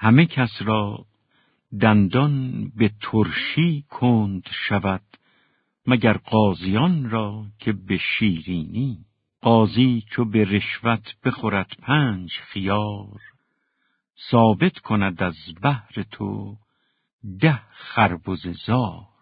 همه کس را دندان به ترشی کند شود مگر قاضیان را که به شیرینی؟ قاضی چو به رشوت بخورد پنج خیار ثابت کند از بهر تو ده خربز زار.